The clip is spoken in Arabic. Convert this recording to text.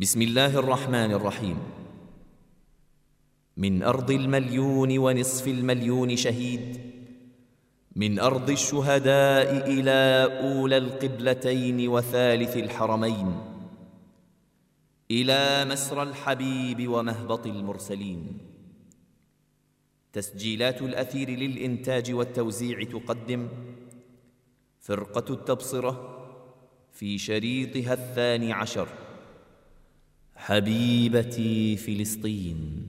بسم الله الرحمن الرحيم. من أرض المليون ونصف المليون شهيد من أرض الشهداء إلى أولى القبلتين وثالث الحرمين إلى مسرى الحبيب ومهبط المرسلين. تسجيلات الأثير للإنتاج والتوزيع تقدم. فرقة التبصرة في شريطها الثاني عشر. حبيبتي فلسطين.